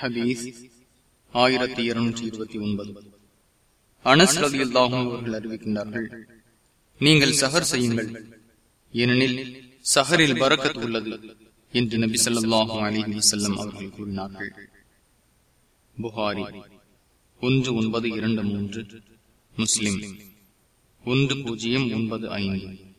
ஹதீஸ் ஆயிரத்தி இருநூற்றி இருபத்தி ஒன்பது. அனஸ் ரதி அவர்கள் அறிவிக்கின்றார்கள் நீங்கள் சஹர் செய்யுங்கள். ஏனெனில் சஹரில் பரக்கத் உள்ளது என்று நபி சொல்லாஹு அலிஹி வசல்லம் அவர்கள் கூறினார்கள். புகாரி ஒன்று ஒன்பது இரண்டு மூன்று. முஸ்லிம் ஒன்று பூஜ்ஜியம் ஒன்பது ஐந்து.